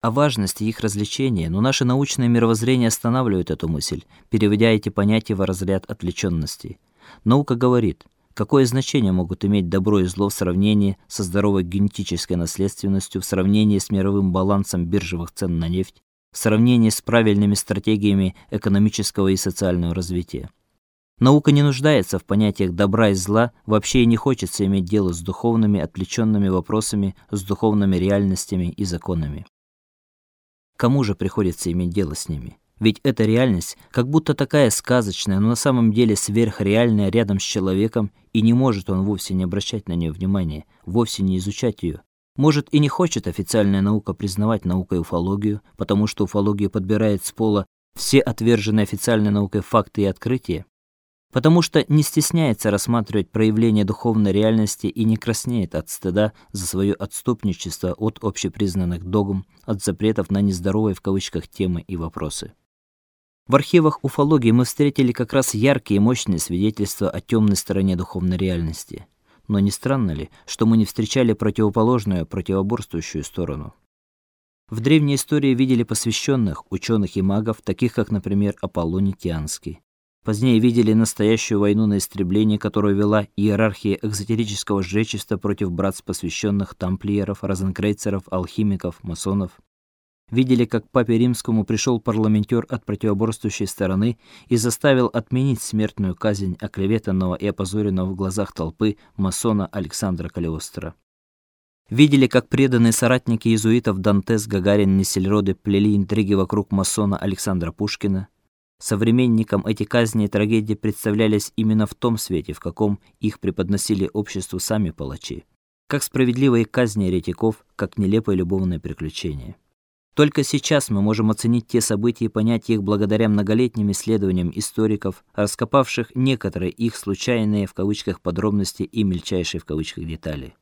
о важности их развлечения, но наше научное мировоззрение останавливает эту мысль, переводя эти понятия в разряд отвлеченности. Наука говорит, какое значение могут иметь добро и зло в сравнении со здоровой генетической наследственностью, в сравнении с мировым балансом биржевых цен на нефть, в сравнении с правильными стратегиями экономического и социального развития. Наука не нуждается в понятиях добра и зла, вообще и не хочется иметь дело с духовными отвлеченными вопросами, с духовными реальностями и законами. Кому же приходится иметь дело с ними? Ведь эта реальность как будто такая сказочная, но на самом деле сверхреальная рядом с человеком, и не может он вовсе не обращать на нее внимания, вовсе не изучать ее. Может и не хочет официальная наука признавать наукой уфологию, потому что уфология подбирает с пола все отверженные официальной наукой факты и открытия, потому что не стесняется рассматривать проявления духовной реальности и не краснеет от стыда за свое отступничество от общепризнанных догм, от запретов на нездоровые в кавычках темы и вопросы. В архивах уфологии мы встретили как раз яркие и мощные свидетельства о темной стороне духовной реальности. Но не странно ли, что мы не встречали противоположную, противоборствующую сторону? В древней истории видели посвященных, ученых и магов, таких как, например, Аполлоний Тианский. Позднее видели настоящую войну на истребление, которую вела иерархия экзотерического жречества против братств посвященных тамплиеров, розенкрейцеров, алхимиков, масонов. Видели, как папе римскому пришел парламентер от противоборствующей стороны и заставил отменить смертную казнь оклеветанного и опозоренного в глазах толпы масона Александра Калиостро. Видели, как преданные соратники иезуитов Дантес, Гагарин, Несельроды плели интриги вокруг масона Александра Пушкина. Современникам эти казни и трагедии представлялись именно в том свете, в каком их преподносили обществу сами палачи. Как справедливые казни еретиков, как нелепые любовные приключения. Только сейчас мы можем оценить те события и понять их благодаря многолетним исследованиям историков, раскопавших некоторые их случайные в кавычках подробности и мельчайшие в кавычках детали.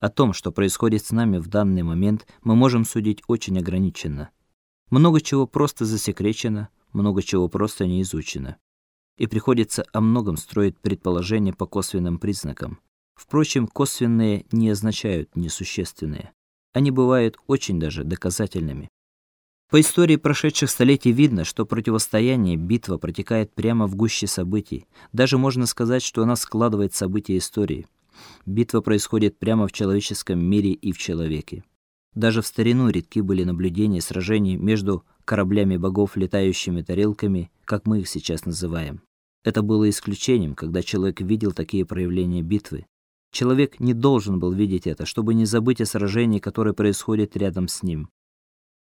О том, что происходит с нами в данный момент, мы можем судить очень ограниченно. Много чего просто засекречено, много чего просто не изучено. И приходится о многом строить предположения по косвенным признакам. Впрочем, косвенные не означают несущественные. Они бывают очень даже доказательными. По истории прошедших столетий видно, что противостояние, битва протекает прямо в гуще событий. Даже можно сказать, что она складывает события истории. Битва происходит прямо в человеческом мире и в человеке. Даже в старину редки были наблюдения сражений между кораблями богов, летающими тарелками, как мы их сейчас называем. Это было исключением, когда человек видел такие проявления битвы. Человек не должен был видеть это, чтобы не забыть о сражении, которое происходит рядом с ним.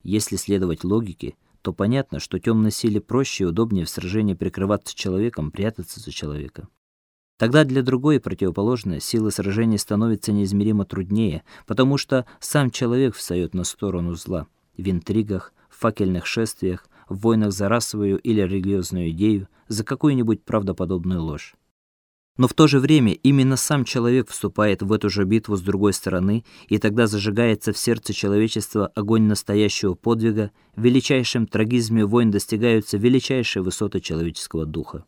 Если следовать логике, то понятно, что темной силе проще и удобнее в сражении прикрываться человеком, прятаться за человека. Тогда для другой противоположной силы сражения становится неизмеримо труднее, потому что сам человек встает на сторону зла в интригах, факельных шествиях, в войнах за расовую или религиозную идею, за какую-нибудь правдоподобную ложь. Но в то же время именно сам человек вступает в эту же битву с другой стороны, и тогда зажигается в сердце человечества огонь настоящего подвига, в величайшем трагизме войн достигаются величайшие высоты человеческого духа.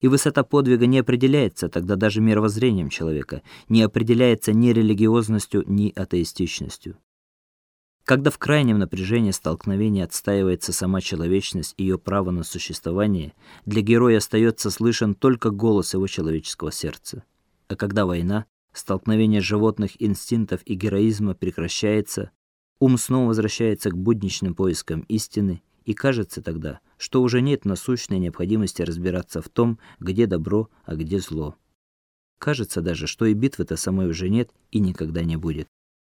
И высота подвига не определяется тогда даже мировоззрением человека, не определяется ни религиозностью, ни атеистичностью. Когда в крайнем напряжении столкновения отстаивается сама человечность и ее право на существование, для героя остается слышен только голос его человеческого сердца. А когда война, столкновение животных инстинктов и героизма прекращается, ум снова возвращается к будничным поискам истины, и кажется тогда, что уже нет насущной необходимости разбираться в том, где добро, а где зло. Кажется даже, что и битвы-то самой уже нет и никогда не будет.